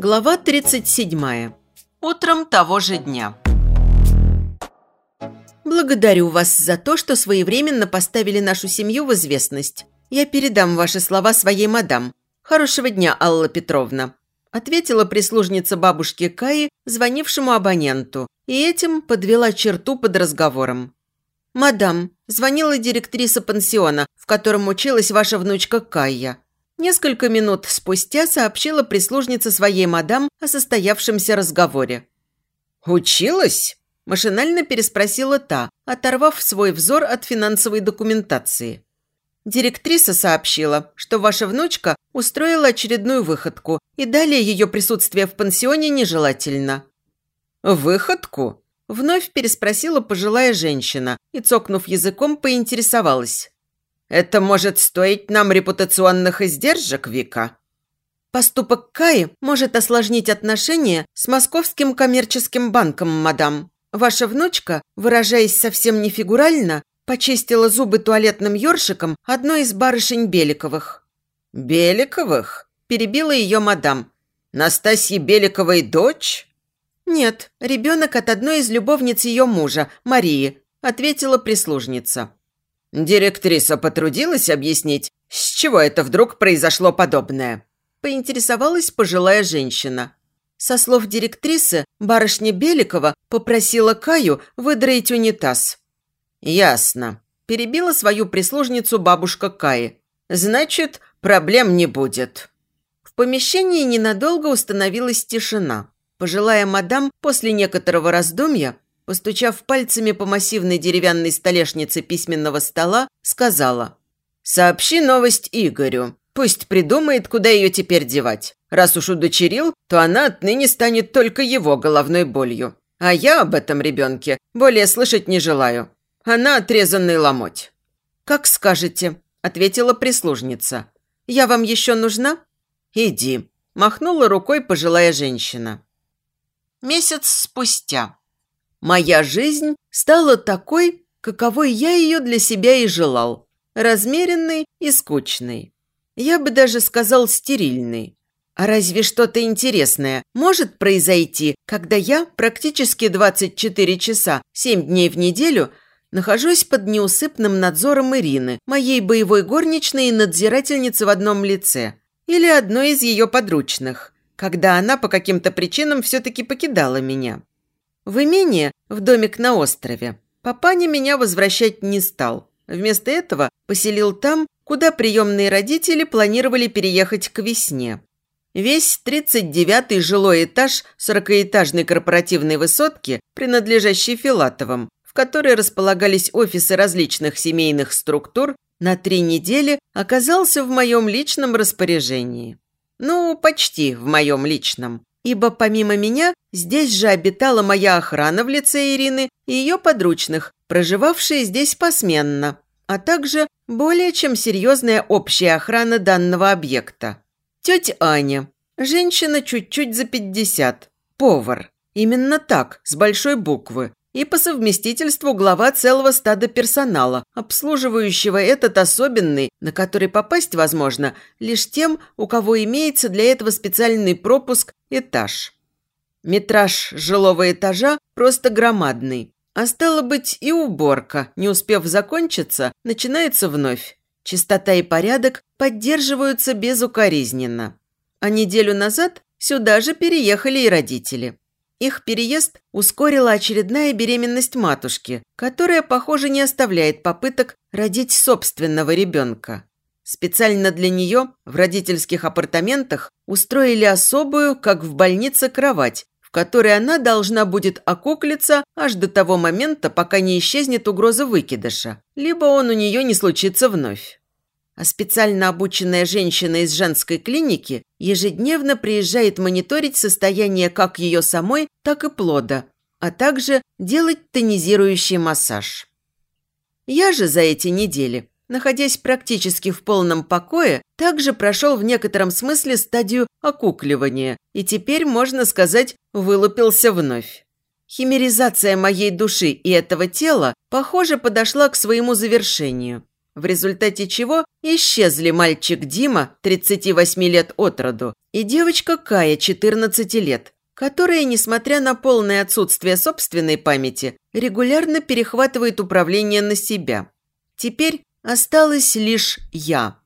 Глава 37. Утром того же дня. Благодарю вас за то, что своевременно поставили нашу семью в известность. Я передам ваши слова своей мадам. Хорошего дня, Алла Петровна. Ответила прислужница бабушки Каи, звонившему абоненту, и этим подвела черту под разговором. «Мадам, звонила директриса пансиона, в котором училась ваша внучка Кайя. Несколько минут спустя сообщила прислужница своей мадам о состоявшемся разговоре. «Училась?» – машинально переспросила та, оторвав свой взор от финансовой документации. Директриса сообщила, что ваша внучка устроила очередную выходку, и далее ее присутствие в пансионе нежелательно. «Выходку?» – вновь переспросила пожилая женщина и, цокнув языком, поинтересовалась. Это может стоить нам репутационных издержек, Вика?» «Поступок Каи может осложнить отношения с Московским коммерческим банком, мадам. Ваша внучка, выражаясь совсем не фигурально, почистила зубы туалетным ёршиком одной из барышень Беликовых». «Беликовых?» – перебила ее мадам. «Настасьи Беликовой дочь?» «Нет, ребенок от одной из любовниц ее мужа, Марии», – ответила прислужница. Директриса потрудилась объяснить, с чего это вдруг произошло подобное. Поинтересовалась пожилая женщина. Со слов директрисы, барышня Беликова попросила Каю выдроить унитаз. «Ясно», – перебила свою прислужницу бабушка Каи. «Значит, проблем не будет». В помещении ненадолго установилась тишина. Пожилая мадам после некоторого раздумья постучав пальцами по массивной деревянной столешнице письменного стола, сказала «Сообщи новость Игорю. Пусть придумает, куда ее теперь девать. Раз уж удочерил, то она отныне станет только его головной болью. А я об этом ребенке более слышать не желаю. Она отрезанный ломоть». «Как скажете», – ответила прислужница. «Я вам еще нужна?» «Иди», – махнула рукой пожилая женщина. Месяц спустя. Моя жизнь стала такой, каковой я ее для себя и желал. Размеренной и скучной. Я бы даже сказал стерильной. А разве что-то интересное может произойти, когда я практически 24 часа, 7 дней в неделю нахожусь под неусыпным надзором Ирины, моей боевой горничной и надзирательницы в одном лице, или одной из ее подручных, когда она по каким-то причинам все-таки покидала меня. В имение, в домик на острове, папаня меня возвращать не стал. Вместо этого поселил там, куда приемные родители планировали переехать к весне. Весь 39-й жилой этаж 40-этажной корпоративной высотки, принадлежащей Филатовым, в которой располагались офисы различных семейных структур, на три недели оказался в моем личном распоряжении. Ну, почти в моем личном ибо помимо меня здесь же обитала моя охрана в лице Ирины и ее подручных, проживавшие здесь посменно, а также более чем серьезная общая охрана данного объекта. Тетя Аня, женщина чуть-чуть за 50, повар, именно так, с большой буквы, и по совместительству глава целого стада персонала, обслуживающего этот особенный, на который попасть возможно лишь тем, у кого имеется для этого специальный пропуск этаж. Метраж жилого этажа просто громадный. А стало быть, и уборка, не успев закончиться, начинается вновь. Чистота и порядок поддерживаются безукоризненно. А неделю назад сюда же переехали и родители. Их переезд ускорила очередная беременность матушки, которая, похоже, не оставляет попыток родить собственного ребенка. Специально для нее в родительских апартаментах устроили особую, как в больнице, кровать, в которой она должна будет окуклиться аж до того момента, пока не исчезнет угроза выкидыша, либо он у нее не случится вновь а специально обученная женщина из женской клиники ежедневно приезжает мониторить состояние как ее самой, так и плода, а также делать тонизирующий массаж. Я же за эти недели, находясь практически в полном покое, также прошел в некотором смысле стадию окукливания и теперь, можно сказать, вылупился вновь. Химеризация моей души и этого тела, похоже, подошла к своему завершению. В результате чего исчезли мальчик Дима, 38 лет от роду, и девочка Кая, 14 лет, которая, несмотря на полное отсутствие собственной памяти, регулярно перехватывает управление на себя. Теперь осталась лишь я.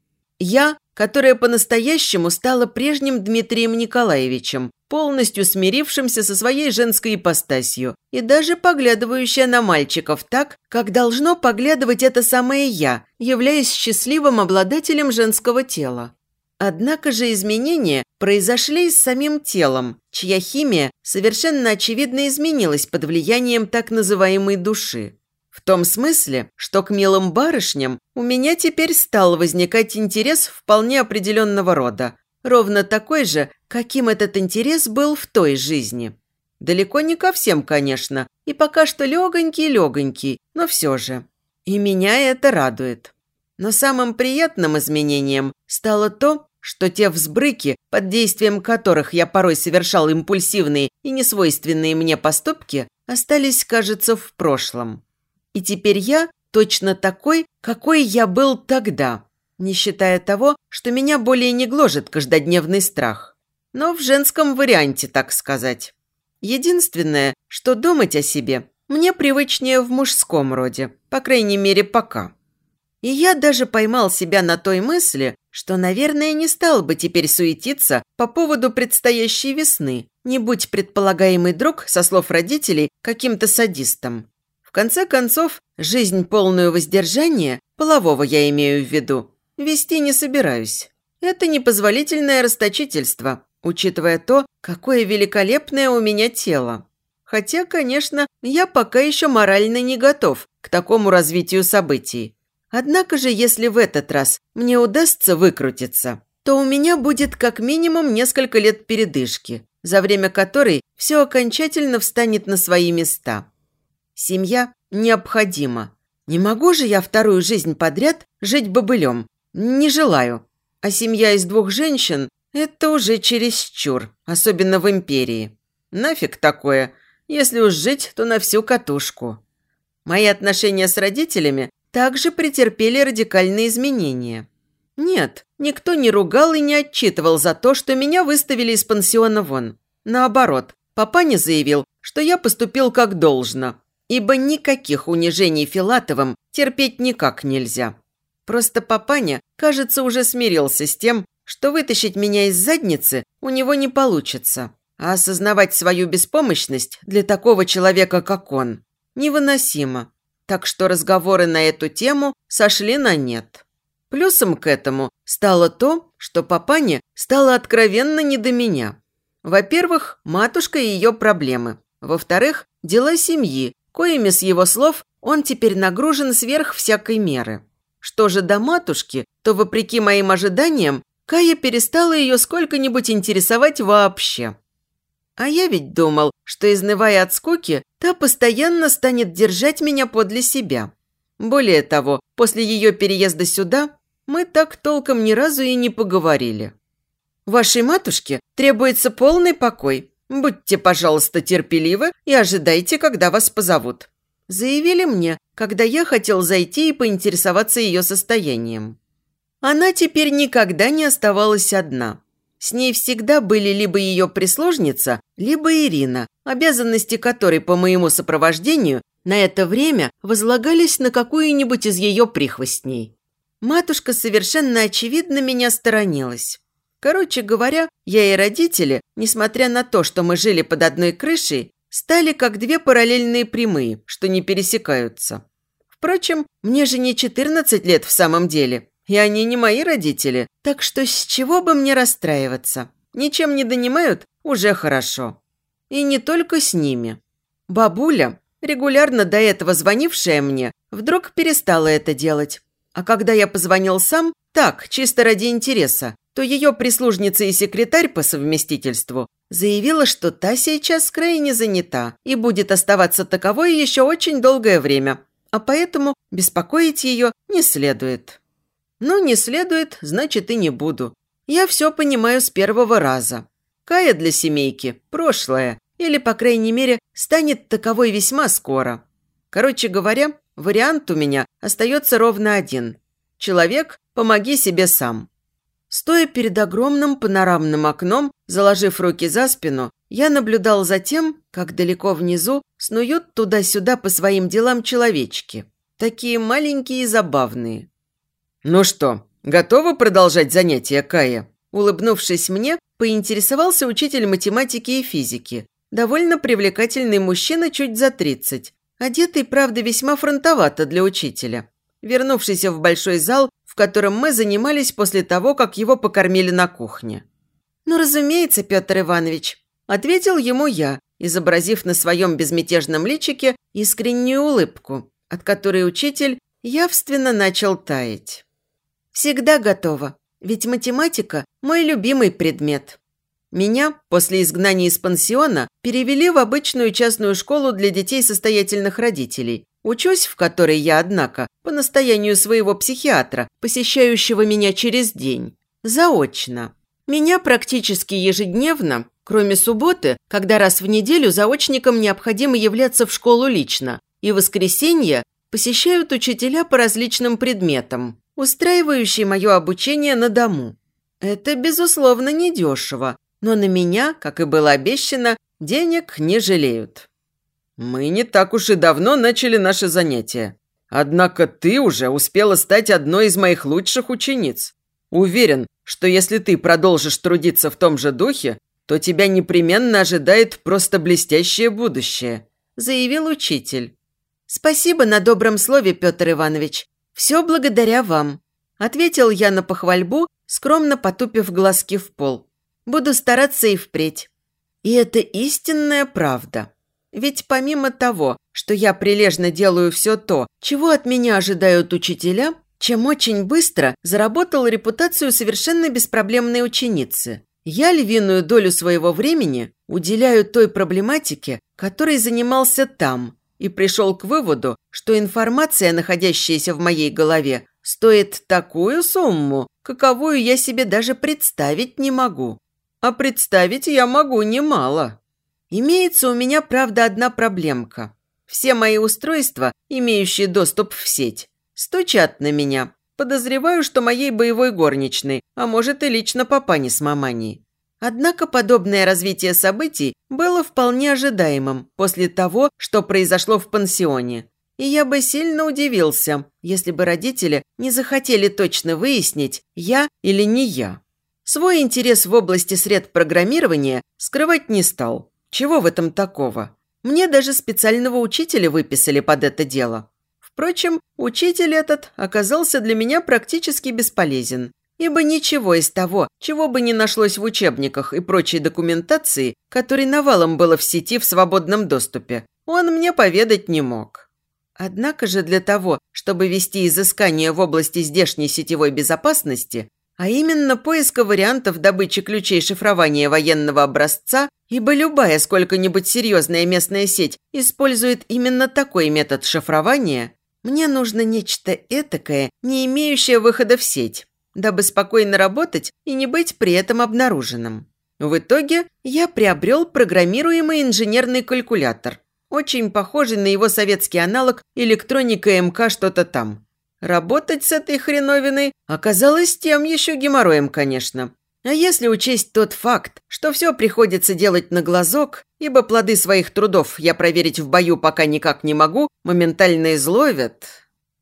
Я, которая по-настоящему стала прежним Дмитрием Николаевичем, полностью смирившимся со своей женской ипостасью и даже поглядывающая на мальчиков так, как должно поглядывать это самое я, являясь счастливым обладателем женского тела. Однако же изменения произошли с самим телом, чья химия совершенно очевидно изменилась под влиянием так называемой души. В том смысле, что к милым барышням у меня теперь стал возникать интерес вполне определенного рода, ровно такой же, каким этот интерес был в той жизни. Далеко не ко всем, конечно, и пока что легонький-легонький, но все же. И меня это радует. Но самым приятным изменением стало то, что те взбрыки, под действием которых я порой совершал импульсивные и несвойственные мне поступки, остались, кажется, в прошлом. И теперь я точно такой, какой я был тогда, не считая того, что меня более не гложет каждодневный страх но в женском варианте, так сказать. Единственное, что думать о себе мне привычнее в мужском роде, по крайней мере, пока. И я даже поймал себя на той мысли, что, наверное, не стал бы теперь суетиться по поводу предстоящей весны, не будь предполагаемый друг, со слов родителей, каким-то садистом. В конце концов, жизнь полную воздержания, полового я имею в виду, вести не собираюсь. Это непозволительное расточительство, учитывая то, какое великолепное у меня тело. Хотя, конечно, я пока еще морально не готов к такому развитию событий. Однако же, если в этот раз мне удастся выкрутиться, то у меня будет как минимум несколько лет передышки, за время которой все окончательно встанет на свои места. Семья необходима. Не могу же я вторую жизнь подряд жить бобылем. Не желаю. А семья из двух женщин это уже чересчур, особенно в империи. Нафиг такое, если уж жить, то на всю катушку. Мои отношения с родителями также претерпели радикальные изменения. Нет, никто не ругал и не отчитывал за то, что меня выставили из пансиона вон. Наоборот, папа не заявил, что я поступил как должно, ибо никаких унижений Филатовым терпеть никак нельзя. Просто папаня, кажется, уже смирился с тем, что вытащить меня из задницы у него не получится, а осознавать свою беспомощность для такого человека, как он, невыносимо. Так что разговоры на эту тему сошли на нет. Плюсом к этому стало то, что папане стало откровенно не до меня. Во-первых, матушка и ее проблемы. Во-вторых, дела семьи, коими, с его слов, он теперь нагружен сверх всякой меры. Что же до матушки, то, вопреки моим ожиданиям, Кая перестала ее сколько-нибудь интересовать вообще. А я ведь думал, что, изнывая от скуки, та постоянно станет держать меня подле себя. Более того, после ее переезда сюда мы так толком ни разу и не поговорили. Вашей матушке требуется полный покой. Будьте, пожалуйста, терпеливы и ожидайте, когда вас позовут. Заявили мне, когда я хотел зайти и поинтересоваться ее состоянием. Она теперь никогда не оставалась одна. С ней всегда были либо ее прислужница, либо Ирина, обязанности которой по моему сопровождению на это время возлагались на какую-нибудь из ее прихвостней. Матушка совершенно очевидно меня сторонилась. Короче говоря, я и родители, несмотря на то, что мы жили под одной крышей, стали как две параллельные прямые, что не пересекаются. Впрочем, мне же не 14 лет в самом деле, и они не мои родители, так что с чего бы мне расстраиваться? Ничем не донимают – уже хорошо. И не только с ними. Бабуля, регулярно до этого звонившая мне, вдруг перестала это делать. А когда я позвонил сам, так, чисто ради интереса, то ее прислужница и секретарь по совместительству заявила, что та сейчас крайне занята и будет оставаться таковой еще очень долгое время, а поэтому беспокоить ее не следует. Ну, не следует, значит и не буду. Я все понимаю с первого раза. Кая для семейки – прошлое, или, по крайней мере, станет таковой весьма скоро. Короче говоря, вариант у меня остается ровно один. Человек, помоги себе сам. Стоя перед огромным панорамным окном, заложив руки за спину, я наблюдал за тем, как далеко внизу снуют туда-сюда по своим делам человечки. Такие маленькие и забавные. «Ну что, готова продолжать занятия, Кая?» Улыбнувшись мне, поинтересовался учитель математики и физики. Довольно привлекательный мужчина чуть за тридцать. Одетый, правда, весьма фронтовато для учителя. Вернувшийся в большой зал, в котором мы занимались после того, как его покормили на кухне. «Ну, разумеется, Петр Иванович», – ответил ему я, изобразив на своем безмятежном личике искреннюю улыбку, от которой учитель явственно начал таять. «Всегда готова, ведь математика – мой любимый предмет». Меня после изгнания из пансиона перевели в обычную частную школу для детей состоятельных родителей, Учусь в которой я, однако, по настоянию своего психиатра, посещающего меня через день, заочно. Меня практически ежедневно, кроме субботы, когда раз в неделю заочникам необходимо являться в школу лично, и воскресенье посещают учителя по различным предметам, устраивающие мое обучение на дому. Это, безусловно, недешево, но на меня, как и было обещано, денег не жалеют. «Мы не так уж и давно начали наше занятие. Однако ты уже успела стать одной из моих лучших учениц. Уверен, что если ты продолжишь трудиться в том же духе, то тебя непременно ожидает просто блестящее будущее», – заявил учитель. «Спасибо на добром слове, Петр Иванович. Все благодаря вам», – ответил я на похвальбу, скромно потупив глазки в пол. «Буду стараться и впредь». И это истинная правда. Ведь помимо того, что я прилежно делаю все то, чего от меня ожидают учителя, чем очень быстро заработал репутацию совершенно беспроблемной ученицы. Я львиную долю своего времени уделяю той проблематике, которой занимался там, и пришел к выводу, что информация, находящаяся в моей голове, стоит такую сумму, каковую я себе даже представить не могу. А представить я могу немало. Имеется у меня, правда, одна проблемка. Все мои устройства, имеющие доступ в сеть, стучат на меня. Подозреваю, что моей боевой горничной, а может и лично папани с маманей. Однако подобное развитие событий было вполне ожидаемым после того, что произошло в пансионе. И я бы сильно удивился, если бы родители не захотели точно выяснить, я или не я. Свой интерес в области сред программирования скрывать не стал. Чего в этом такого? Мне даже специального учителя выписали под это дело. Впрочем, учитель этот оказался для меня практически бесполезен, ибо ничего из того, чего бы ни нашлось в учебниках и прочей документации, которой навалом было в сети в свободном доступе, он мне поведать не мог. Однако же для того, чтобы вести изыскания в области здешней сетевой безопасности, а именно поиска вариантов добычи ключей шифрования военного образца, ибо любая сколько-нибудь серьезная местная сеть использует именно такой метод шифрования, мне нужно нечто этакое, не имеющее выхода в сеть, дабы спокойно работать и не быть при этом обнаруженным. В итоге я приобрел программируемый инженерный калькулятор, очень похожий на его советский аналог электроника МК что-то там. Работать с этой хреновиной оказалось тем еще геморроем, конечно. А если учесть тот факт, что все приходится делать на глазок, ибо плоды своих трудов я проверить в бою пока никак не могу, моментально изловят...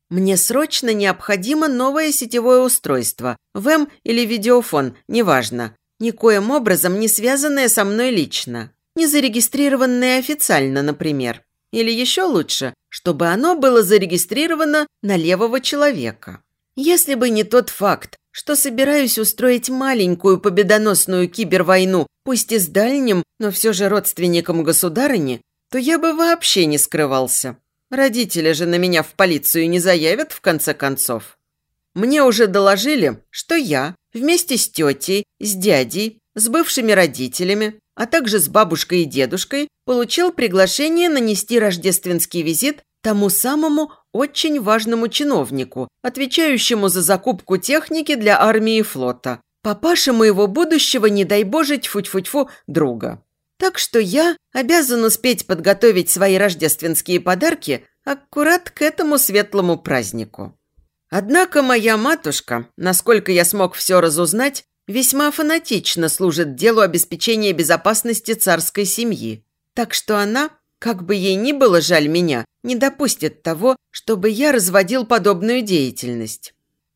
Мне срочно необходимо новое сетевое устройство, ВЭМ или видеофон, неважно, никоим образом не связанное со мной лично, не зарегистрированное официально, например. Или еще лучше, чтобы оно было зарегистрировано на левого человека. Если бы не тот факт, что собираюсь устроить маленькую победоносную кибервойну, пусть и с дальним, но все же родственником государыни, то я бы вообще не скрывался. Родители же на меня в полицию не заявят, в конце концов. Мне уже доложили, что я вместе с тетей, с дядей, с бывшими родителями, а также с бабушкой и дедушкой, получил приглашение нанести рождественский визит тому самому очень важному чиновнику, отвечающему за закупку техники для армии и флота, папаше моего будущего, не дай боже, тьфу-тьфу-тьфу, друга. Так что я обязан успеть подготовить свои рождественские подарки аккурат к этому светлому празднику. Однако моя матушка, насколько я смог все разузнать, весьма фанатично служит делу обеспечения безопасности царской семьи. Так что она, как бы ей ни было жаль меня, не допустит того, чтобы я разводил подобную деятельность.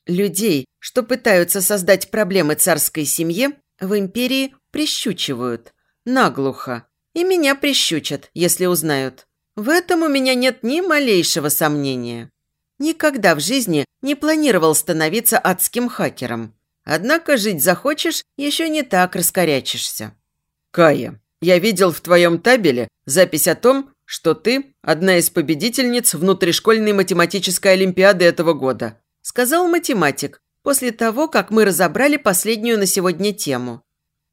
Людей, что пытаются создать проблемы царской семье, в империи прищучивают. Наглухо. И меня прищучат, если узнают. В этом у меня нет ни малейшего сомнения. Никогда в жизни не планировал становиться адским хакером. Однако жить захочешь, еще не так раскорячишься. Кая, я видел в твоем табеле запись о том, что ты одна из победительниц внутришкольной математической олимпиады этого года сказал математик после того, как мы разобрали последнюю на сегодня тему.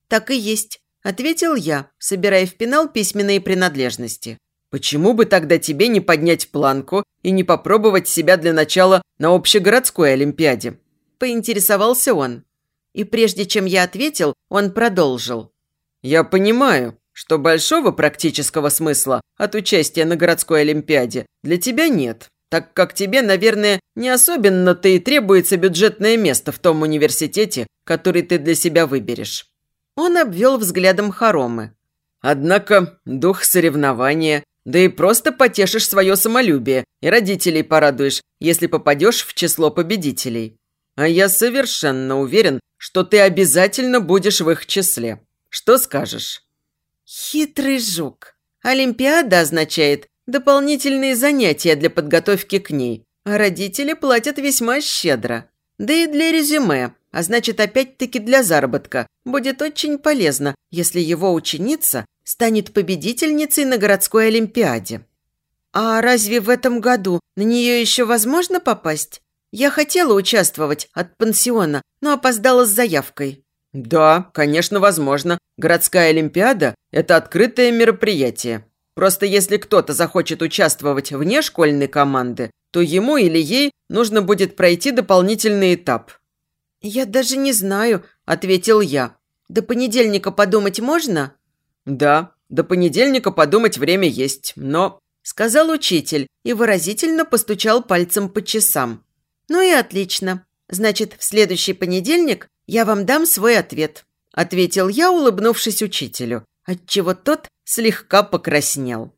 «Так и есть», – ответил я, собирая в пенал письменные принадлежности. «Почему бы тогда тебе не поднять планку и не попробовать себя для начала на общегородской олимпиаде?» – поинтересовался он. И прежде чем я ответил, он продолжил. «Я понимаю, что большого практического смысла от участия на городской олимпиаде для тебя нет так как тебе, наверное, не особенно-то и требуется бюджетное место в том университете, который ты для себя выберешь». Он обвел взглядом хоромы. «Однако дух соревнования, да и просто потешишь свое самолюбие и родителей порадуешь, если попадешь в число победителей. А я совершенно уверен, что ты обязательно будешь в их числе. Что скажешь?» «Хитрый жук. Олимпиада означает дополнительные занятия для подготовки к ней, а родители платят весьма щедро. Да и для резюме, а значит опять-таки для заработка, будет очень полезно, если его ученица станет победительницей на городской олимпиаде. А разве в этом году на нее еще возможно попасть? Я хотела участвовать от пансиона, но опоздала с заявкой. Да, конечно, возможно. Городская олимпиада – это открытое мероприятие. Просто если кто-то захочет участвовать вне школьной команды, то ему или ей нужно будет пройти дополнительный этап. «Я даже не знаю», – ответил я. «До понедельника подумать можно?» «Да, до понедельника подумать время есть, но...» – сказал учитель и выразительно постучал пальцем по часам. «Ну и отлично. Значит, в следующий понедельник я вам дам свой ответ», – ответил я, улыбнувшись учителю отчего тот слегка покраснел.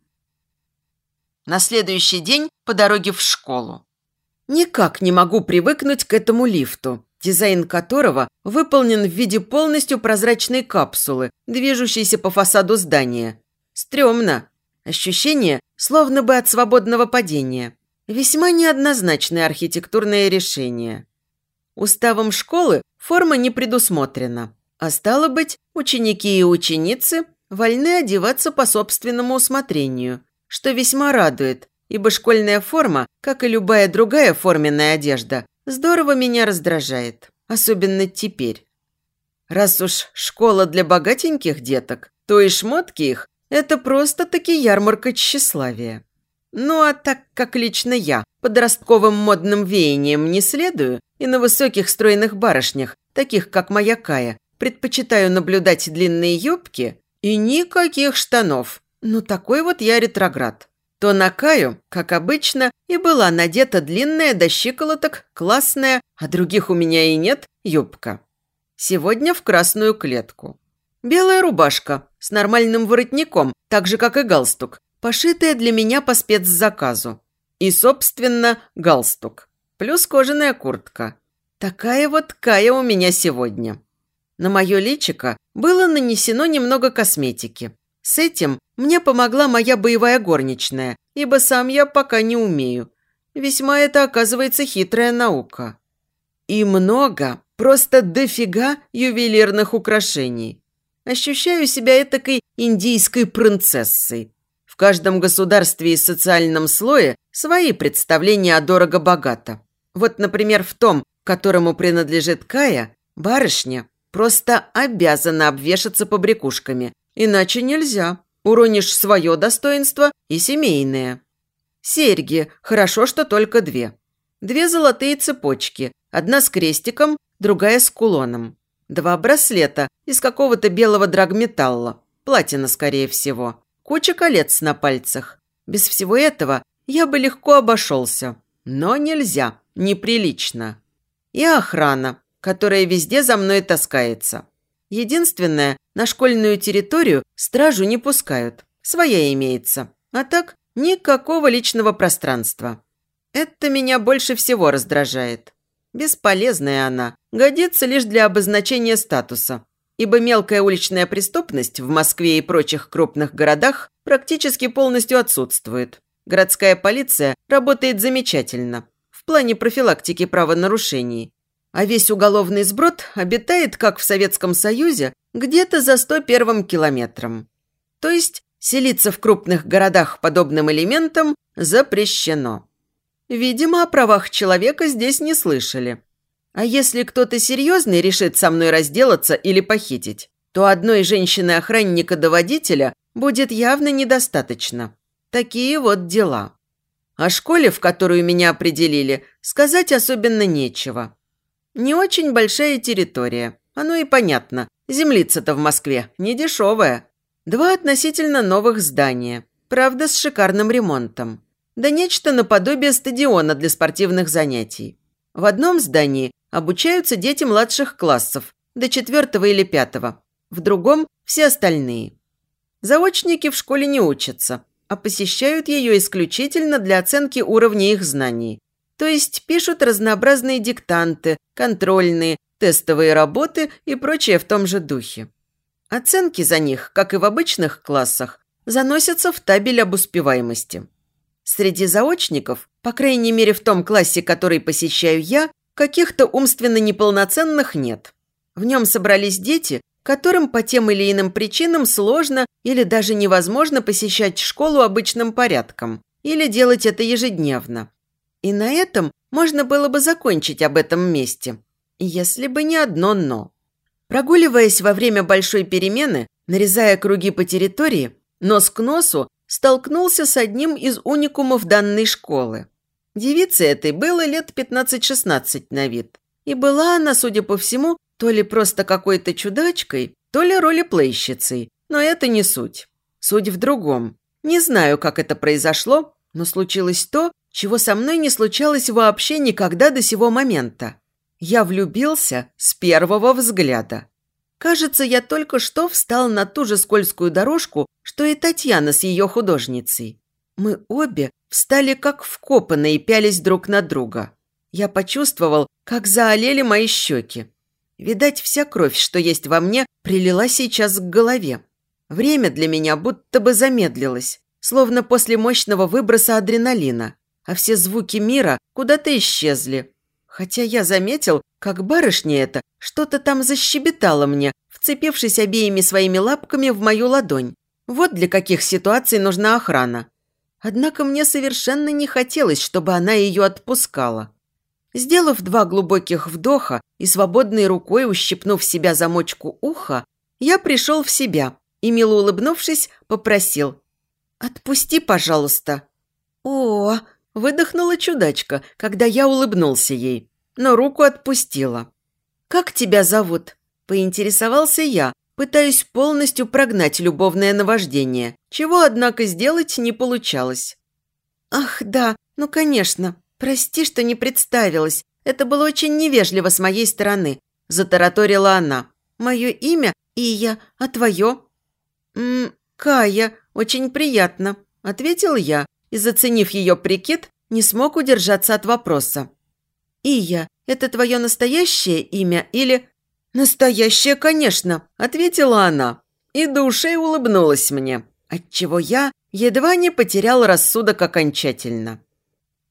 На следующий день по дороге в школу. Никак не могу привыкнуть к этому лифту, дизайн которого выполнен в виде полностью прозрачной капсулы, движущейся по фасаду здания. Стремно. Ощущение, словно бы от свободного падения. Весьма неоднозначное архитектурное решение. Уставом школы форма не предусмотрена. А стало быть, ученики и ученицы вольны одеваться по собственному усмотрению, что весьма радует, ибо школьная форма, как и любая другая форменная одежда, здорово меня раздражает, особенно теперь. Раз уж школа для богатеньких деток, то и шмотки их – это просто-таки ярмарка тщеславия. Ну а так как лично я подростковым модным веянием не следую и на высоких стройных барышнях, таких как моя Кая, предпочитаю наблюдать длинные юбки, и никаких штанов. Ну, такой вот я ретроград. То на Каю, как обычно, и была надета длинная до щиколоток, классная, а других у меня и нет, юбка. Сегодня в красную клетку. Белая рубашка с нормальным воротником, так же, как и галстук, пошитая для меня по спецзаказу. И, собственно, галстук. Плюс кожаная куртка. Такая вот Кая у меня сегодня. На мое личико было нанесено немного косметики. С этим мне помогла моя боевая горничная, ибо сам я пока не умею. Весьма это, оказывается, хитрая наука. И много, просто дофига ювелирных украшений. Ощущаю себя этакой индийской принцессой. В каждом государстве и социальном слое свои представления о дорого-богато. Вот, например, в том, которому принадлежит Кая, барышня Просто обязана обвешаться побрякушками. Иначе нельзя. Уронишь свое достоинство и семейное. Серьги. Хорошо, что только две. Две золотые цепочки. Одна с крестиком, другая с кулоном. Два браслета из какого-то белого драгметалла. Платина, скорее всего. Куча колец на пальцах. Без всего этого я бы легко обошелся. Но нельзя. неприлично. И охрана, которая везде за мной таскается. Единственное, на школьную территорию стражу не пускают. Своя имеется. А так, никакого личного пространства. Это меня больше всего раздражает. Бесполезная она, годится лишь для обозначения статуса, ибо мелкая уличная преступность в Москве и прочих крупных городах практически полностью отсутствует. Городская полиция работает замечательно в плане профилактики правонарушений, а весь уголовный сброд обитает, как в Советском Союзе, где-то за 101 километром. То есть селиться в крупных городах подобным элементам запрещено. Видимо, о правах человека здесь не слышали. А если кто-то серьезный решит со мной разделаться или похитить, то одной женщины-охранника до водителя будет явно недостаточно. Такие вот дела. О школе, в которую меня определили, сказать особенно нечего. Не очень большая территория. Оно и понятно. Землица-то в Москве не дешевая. Два относительно новых здания. Правда, с шикарным ремонтом. Да нечто наподобие стадиона для спортивных занятий. В одном здании обучаются дети младших классов, до четвертого или пятого. В другом – все остальные. Заочники в школе не учатся, а посещают ее исключительно для оценки уровня их знаний. То есть пишут разнообразные диктанты, контрольные, тестовые работы и прочее в том же духе. Оценки за них, как и в обычных классах, заносятся в табель об успеваемости. Среди заочников, по крайней мере в том классе, который посещаю я, каких-то умственно неполноценных нет. В нем собрались дети, которым по тем или иным причинам сложно или даже невозможно посещать школу обычным порядком или делать это ежедневно. И на этом можно было бы закончить об этом месте, если бы не одно «но». Прогуливаясь во время большой перемены, нарезая круги по территории, нос к носу столкнулся с одним из уникумов данной школы. Девице этой было лет 15-16 на вид. И была она, судя по всему, то ли просто какой-то чудачкой, то ли ролеплейщицей. Но это не суть. Суть в другом. Не знаю, как это произошло, но случилось то, чего со мной не случалось вообще никогда до сего момента. Я влюбился с первого взгляда. Кажется, я только что встал на ту же скользкую дорожку, что и Татьяна с ее художницей. Мы обе встали как вкопанные и пялись друг на друга. Я почувствовал, как заолели мои щеки. Видать, вся кровь, что есть во мне, прилила сейчас к голове. Время для меня будто бы замедлилось, словно после мощного выброса адреналина, а все звуки мира куда-то исчезли. Хотя я заметил, как барышня эта что-то там защебетала мне, вцепившись обеими своими лапками в мою ладонь. Вот для каких ситуаций нужна охрана. Однако мне совершенно не хотелось, чтобы она ее отпускала. Сделав два глубоких вдоха и свободной рукой ущипнув себя замочку уха, я пришел в себя и, мило улыбнувшись, попросил «Отпусти, пожалуйста». «О!» – выдохнула чудачка, когда я улыбнулся ей, но руку отпустила. «Как тебя зовут?» – поинтересовался я, пытаясь полностью прогнать любовное наваждение, чего, однако, сделать не получалось. «Ах, да, ну, конечно. Прости, что не представилась. Это было очень невежливо с моей стороны», – затараторила она. «Мое имя Ия, а твое?» «М Кая, очень приятно», – ответил я и, заценив ее прикид, не смог удержаться от вопроса. «Ия, это твое настоящее имя или...» «Настоящее, конечно», – ответила она. И до улыбнулась мне, отчего я едва не потерял рассудок окончательно.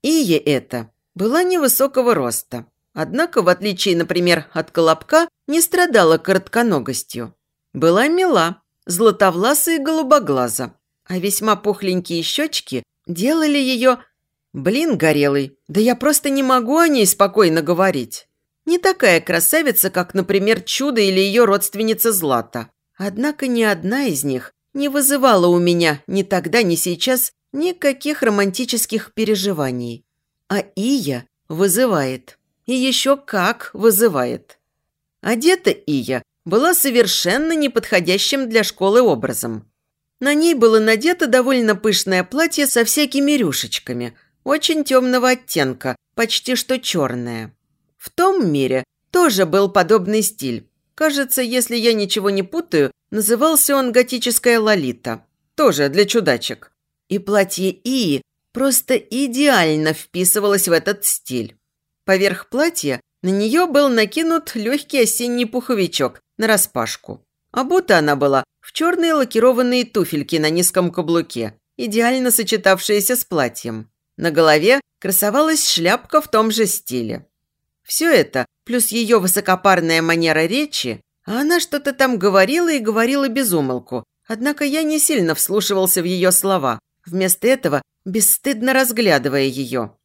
Ия эта была невысокого роста, однако, в отличие, например, от Колобка, не страдала коротконогостью. Была мила, златовласа и голубоглаза, а весьма пухленькие щечки делали ее Блин, горелый, да я просто не могу о ней спокойно говорить. Не такая красавица, как, например, Чудо или ее родственница Злата. Однако ни одна из них не вызывала у меня ни тогда, ни сейчас никаких романтических переживаний. А Ия вызывает. И еще как вызывает. Одета Ия была совершенно неподходящим для школы образом. На ней было надето довольно пышное платье со всякими рюшечками – очень темного оттенка, почти что черное. В том мире тоже был подобный стиль. Кажется, если я ничего не путаю, назывался он «Готическая лолита». Тоже для чудачек. И платье Ии просто идеально вписывалось в этот стиль. Поверх платья на нее был накинут легкий осенний пуховичок нараспашку. Обута она была в черные лакированные туфельки на низком каблуке, идеально сочетавшиеся с платьем. На голове красовалась шляпка в том же стиле. Все это, плюс ее высокопарная манера речи, а она что-то там говорила и говорила без умолку, однако я не сильно вслушивался в ее слова, вместо этого бесстыдно разглядывая ее.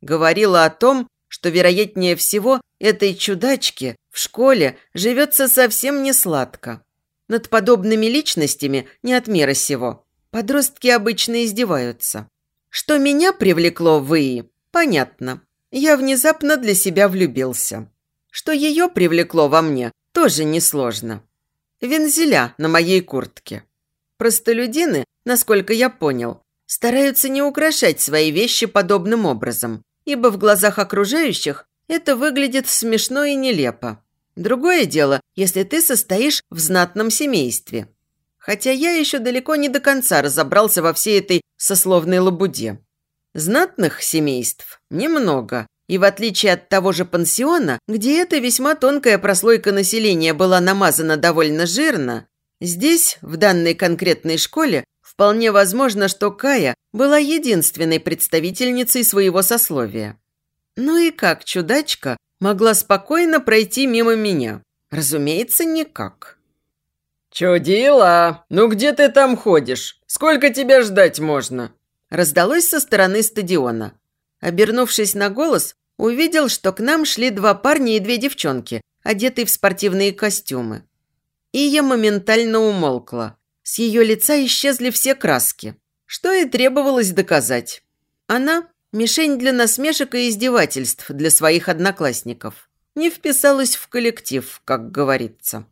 Говорила о том, что, вероятнее всего, этой чудачке в школе живется совсем не сладко. Над подобными личностями не от мира сего. Подростки обычно издеваются. Что меня привлекло в Ии, понятно. Я внезапно для себя влюбился. Что ее привлекло во мне, тоже несложно. Вензеля на моей куртке. Простолюдины, насколько я понял, стараются не украшать свои вещи подобным образом, ибо в глазах окружающих это выглядит смешно и нелепо. Другое дело, если ты состоишь в знатном семействе. Хотя я еще далеко не до конца разобрался во всей этой сословной лабуде. Знатных семейств немного, и в отличие от того же пансиона, где эта весьма тонкая прослойка населения была намазана довольно жирно, здесь, в данной конкретной школе, вполне возможно, что Кая была единственной представительницей своего сословия. Ну и как чудачка могла спокойно пройти мимо меня? Разумеется, никак. «Чудила! Ну где ты там ходишь? Сколько тебя ждать можно?» Раздалось со стороны стадиона. Обернувшись на голос, увидел, что к нам шли два парня и две девчонки, одетые в спортивные костюмы. И я моментально умолкла. С ее лица исчезли все краски, что и требовалось доказать. Она – мишень для насмешек и издевательств для своих одноклассников. Не вписалась в коллектив, как говорится.